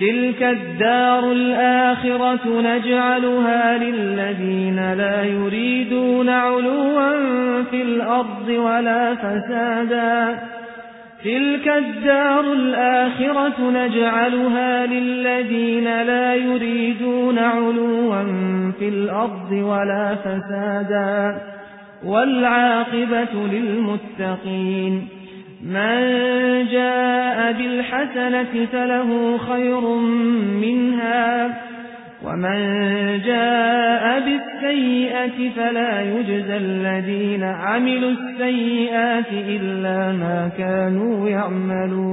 تلك الدار الآخرة نجعلها للذين لا يريدون علوا في الأرض ولا فسادا تلك الدار الآخرة نجعلها للذين لا يريدون علوا في الأرض ولا فسادا والعاقبة للمتقين من جاء بالحسنة فله خير منها ومن جاء بالسيئة فلا يجزى الذين عملوا السيئات إلا ما كانوا يعملون.